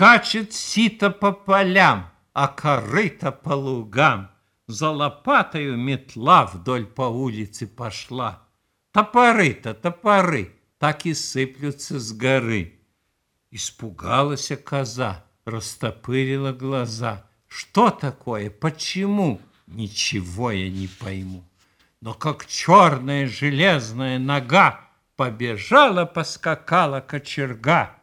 Скачет сито по полям, а корыто по лугам. За лопатою метла вдоль по улице пошла. Топоры-то, топоры, так и сыплются с горы. Испугалась коза, растопырила глаза. Что такое? Почему? Ничего я не пойму. Но как черная железная нога побежала, поскакала кочерга,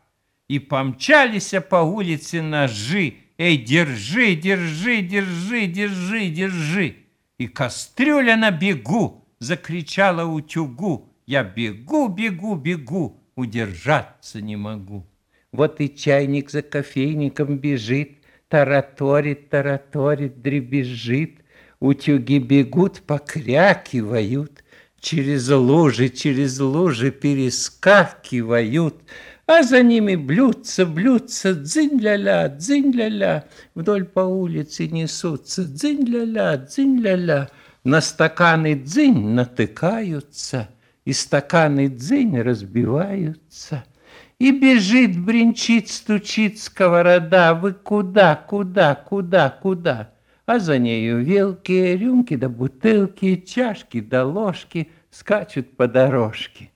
и помчались по улице ножи. Эй, держи, держи, держи, держи, держи. И кастрюля на бегу закричала утюгу. Я бегу, бегу, бегу, удержаться не могу. Вот и чайник за кофейником бежит, Тараторит, тараторит, дребезжит. Утюги бегут, покрякивают, Через лужи, через лужи перескакивают, А за ними блюдца, блюдца, дзынь-ля-ля, дзынь-ля-ля, Вдоль по улице несутся, дзынь-ля-ля, дзынь-ля-ля, На стаканы дзынь натыкаются, И стаканы дзынь разбиваются — и бежит, бренчит, стучит сковорода. Вы куда, куда, куда, куда? А за нею вилки, рюмки да бутылки, чашки да ложки скачут по дорожке.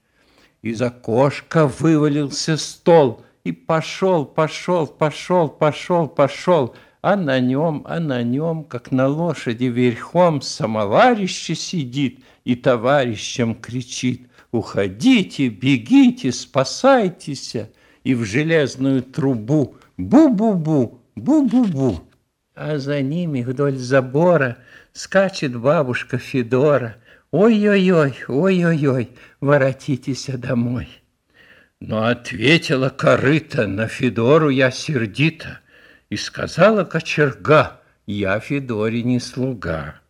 Из окошка вывалился стол и пошел, пошел, пошел, пошел, пошел, а на нем, а на нем, как на лошади верхом, самоварище сидит и товарищам кричит. Уходите, бегите, спасайтесь, и в железную трубу бу-бу-бу, бу-бу-бу. А за ними вдоль забора скачет бабушка Федора. Ой-ой-ой, ой-ой-ой, воротитесь домой. Но ответила корыта на Федору я сердито, И сказала кочерга, я Федоре не слуга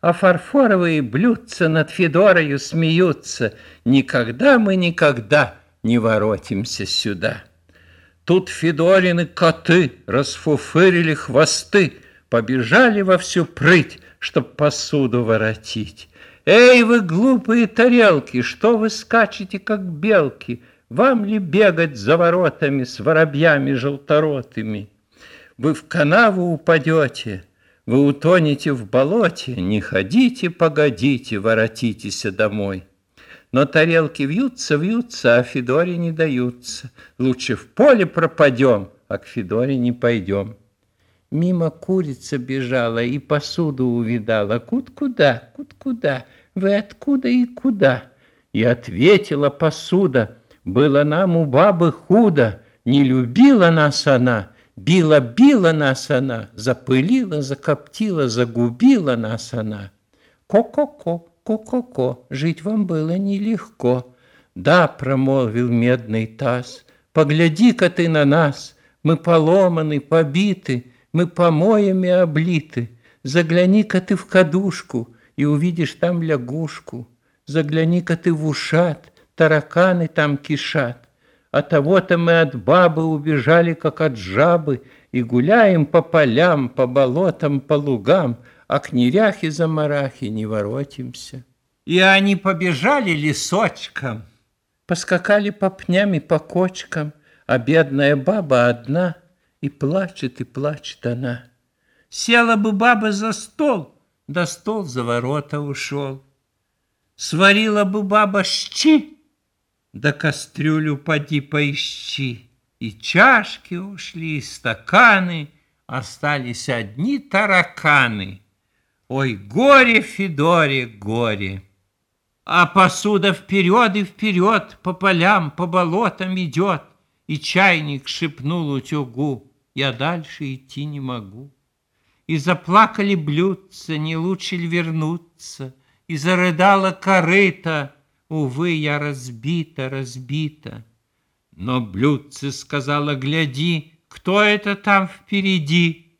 а фарфоровые блюдца над Федорою смеются. Никогда мы никогда не воротимся сюда. Тут Федорины коты расфуфырили хвосты, побежали во всю прыть, чтоб посуду воротить. Эй, вы глупые тарелки, что вы скачете, как белки? Вам ли бегать за воротами с воробьями желторотыми? Вы в канаву упадете, вы утонете в болоте, не ходите, погодите, воротитесь домой. Но тарелки вьются, вьются, а Федоре не даются. Лучше в поле пропадем, а к Федоре не пойдем. Мимо курица бежала и посуду увидала. Кут куда, кут куда, вы откуда и куда? И ответила посуда, было нам у бабы худо, не любила нас она, Била, била нас она, запылила, закоптила, загубила нас она. Ко-ко-ко, ко-ко-ко, жить вам было нелегко. Да, промолвил медный таз, погляди-ка ты на нас, мы поломаны, побиты, мы помоями облиты. Загляни-ка ты в кадушку и увидишь там лягушку. Загляни-ка ты в ушат, тараканы там кишат. А того-то мы от бабы убежали, как от жабы, И гуляем по полям, по болотам, по лугам, А к неряхе за марахи не воротимся. И они побежали лесочком, Поскакали по пням и по кочкам, А бедная баба одна, И плачет, и плачет она. Села бы баба за стол, Да стол за ворота ушел. Сварила бы баба щи, да кастрюлю поди поищи. И чашки ушли, и стаканы, Остались одни тараканы. Ой, горе, Федоре, горе! А посуда вперед и вперед По полям, по болотам идет, И чайник шепнул утюгу, Я дальше идти не могу. И заплакали блюдца, не лучше ли вернуться, И зарыдала корыта, Увы, я разбита, разбита. Но блюдце сказала, гляди, кто это там впереди?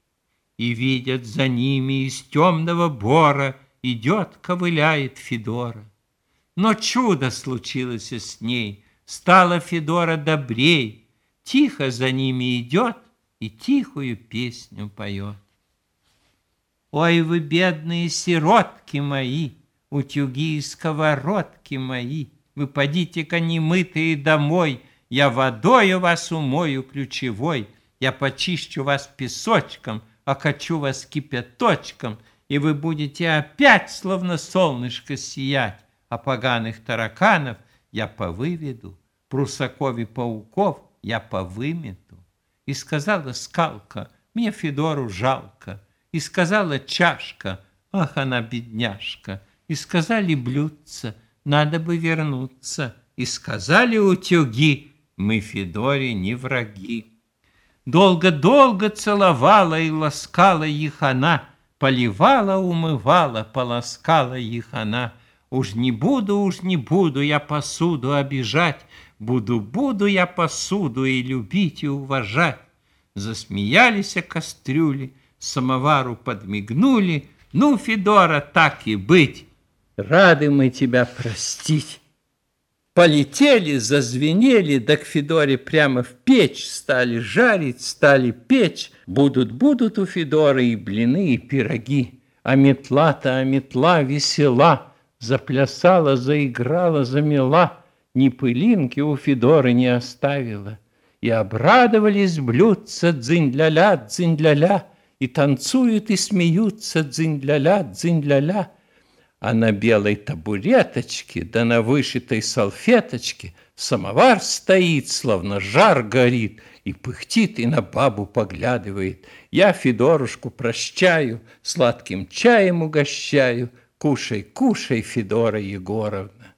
И видят за ними из темного бора Идет, ковыляет Федора. Но чудо случилось с ней, Стала Федора добрей, Тихо за ними идет И тихую песню поет. Ой, вы бедные сиротки мои, утюги и сковородки мои, вы подите-ка немытые домой, я водою вас умою ключевой, Я почищу вас песочком, окачу вас кипяточком, и вы будете опять, словно солнышко, сиять, а поганых тараканов я повыведу, прусаков и пауков я повымету. И сказала скалка, мне Федору жалко, и сказала чашка, ах, она бедняжка, и сказали блюдца, надо бы вернуться, и сказали утюги, мы Федоре не враги. Долго-долго целовала и ласкала их она, Поливала, умывала, полоскала их она. Уж не буду, уж не буду я посуду обижать, Буду, буду я посуду и любить, и уважать. Засмеялись кастрюли, самовару подмигнули. Ну, Федора, так и быть, рады мы тебя простить. Полетели, зазвенели, да к Федоре прямо в печь стали жарить, стали печь. Будут, будут у Федоры и блины, и пироги. А метла-то, а метла весела, заплясала, заиграла, замела, ни пылинки у Федоры не оставила. И обрадовались блюдца дзынь-ля-ля, дзынь-ля-ля, и танцуют и смеются дзынь-ля-ля, дзынь-ля-ля. А на белой табуреточке, да на вышитой салфеточке самовар стоит, словно жар горит, и пыхтит, и на бабу поглядывает. Я Федорушку прощаю, сладким чаем угощаю. Кушай, кушай, Федора Егоровна.